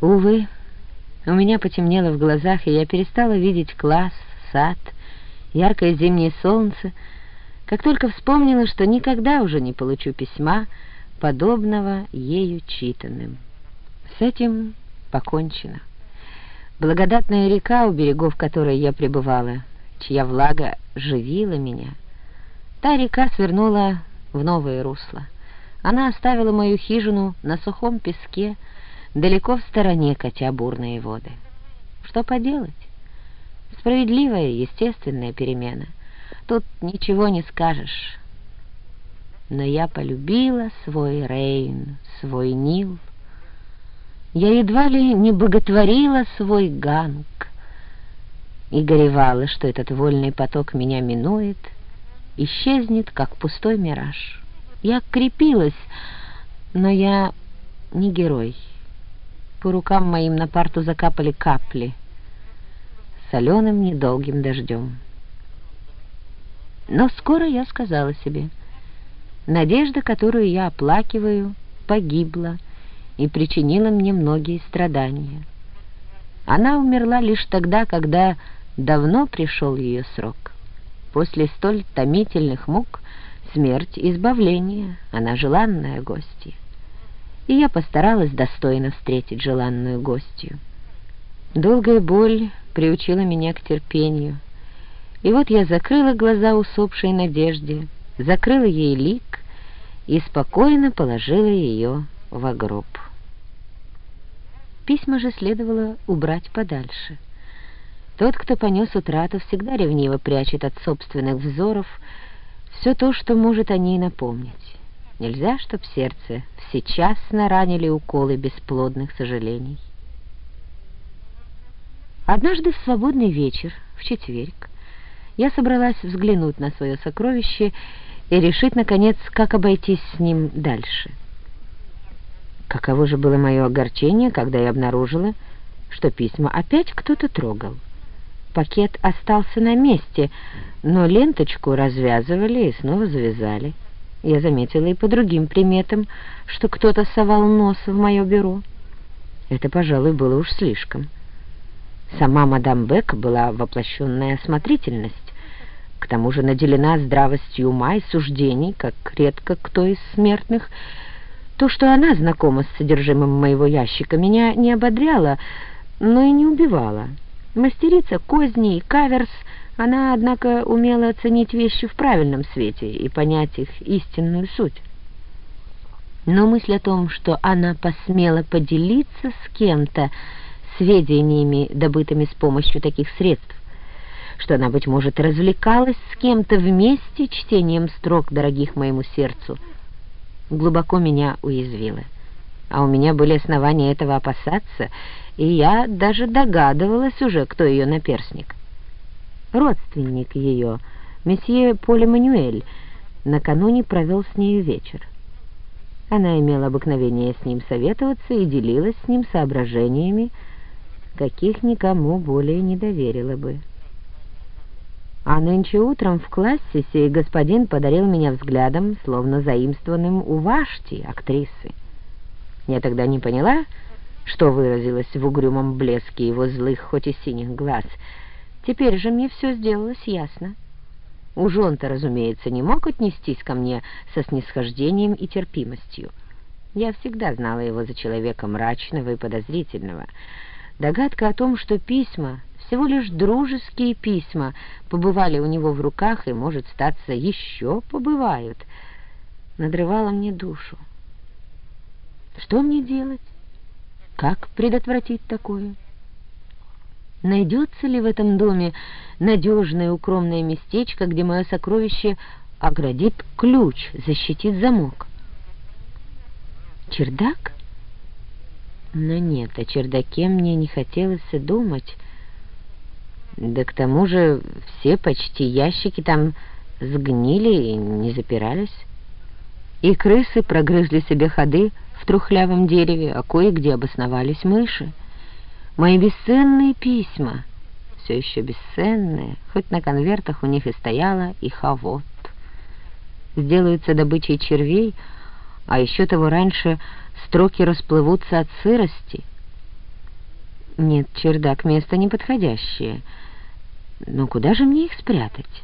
Увы, у меня потемнело в глазах, и я перестала видеть класс, сад, яркое зимнее солнце, как только вспомнила, что никогда уже не получу письма, подобного ею читанным. С этим покончено. Благодатная река, у берегов которой я пребывала, чья влага живила меня, та река свернула в новое русло. Она оставила мою хижину на сухом песке, далеко в стороне катя бурные воды. Что поделать? Справедливая, естественная перемена. Тут ничего не скажешь. Но я полюбила свой Рейн, свой Нил. Я едва ли не боготворила свой Ганг и горевала, что этот вольный поток меня минует, исчезнет, как пустой мираж. Я крепилась, но я не герой. По рукам моим на парту закапали капли соленым недолгим дождем. Но скоро я сказала себе, надежда, которую я оплакиваю, погибла и причинила мне многие страдания. Она умерла лишь тогда, когда давно пришел ее срок. После столь томительных мук смерть — избавление, она желанная гостья. И я постаралась достойно встретить желанную гостью. Долгая боль приучила меня к терпению. И вот я закрыла глаза усопшей надежде, закрыла ей лик и спокойно положила ее в гроб. Письма же следовало убрать подальше — тот, кто понес утрату, всегда ревниво прячет от собственных взоров все то, что может о ней напомнить. Нельзя, чтоб сердце сейчас наранили уколы бесплодных сожалений. Однажды в свободный вечер, в четверг, я собралась взглянуть на свое сокровище и решить, наконец, как обойтись с ним дальше. Каково же было мое огорчение, когда я обнаружила, что письма опять кто-то трогал. Пакет остался на месте, но ленточку развязывали и снова завязали. Я заметила и по другим приметам, что кто-то совал нос в мое бюро. Это, пожалуй, было уж слишком. Сама мадам Бек была воплощенная осмотрительность, к тому же наделена здравостью ума и суждений, как редко кто из смертных. То, что она знакома с содержимым моего ящика, меня не ободряло, но и не убивало. Мастерица козней, каверс, она, однако, умела оценить вещи в правильном свете и понять их истинную суть. Но мысль о том, что она посмела поделиться с кем-то сведениями, добытыми с помощью таких средств, что она, быть может, развлекалась с кем-то вместе чтением строк, дорогих моему сердцу, глубоко меня уязвила. А у меня были основания этого опасаться — и я даже догадывалась уже, кто ее наперсник. Родственник ее, месье Поль Эммануэль, накануне провел с нею вечер. Она имела обыкновение с ним советоваться и делилась с ним соображениями, каких никому более не доверила бы. А нынче утром в классе сей господин подарил меня взглядом, словно заимствованным у Вашти, актрисы. Я тогда не поняла, что выразилось в угрюмом блеске его злых, хоть и синих глаз. Теперь же мне все сделалось ясно. Уж он-то, разумеется, не мог отнестись ко мне со снисхождением и терпимостью. Я всегда знала его за человека мрачного и подозрительного. Догадка о том, что письма, всего лишь дружеские письма, побывали у него в руках и, может, статься, еще побывают, надрывала мне душу. Что мне делать? Как предотвратить такое? Найдется ли в этом доме надежное укромное местечко, где мое сокровище оградит ключ, защитит замок? Чердак? Но нет, о чердаке мне не хотелось и думать. Да к тому же все почти ящики там сгнили и не запирались. И крысы прогрызли себе ходы в трухлявом дереве, а кое-где обосновались мыши. Мои бесценные письма, все еще бесценные, хоть на конвертах у них и стояла и хавот. Сделаются добычей червей, а еще того раньше строки расплывутся от сырости. Нет, чердак — место неподходящее. Но куда же мне их спрятать?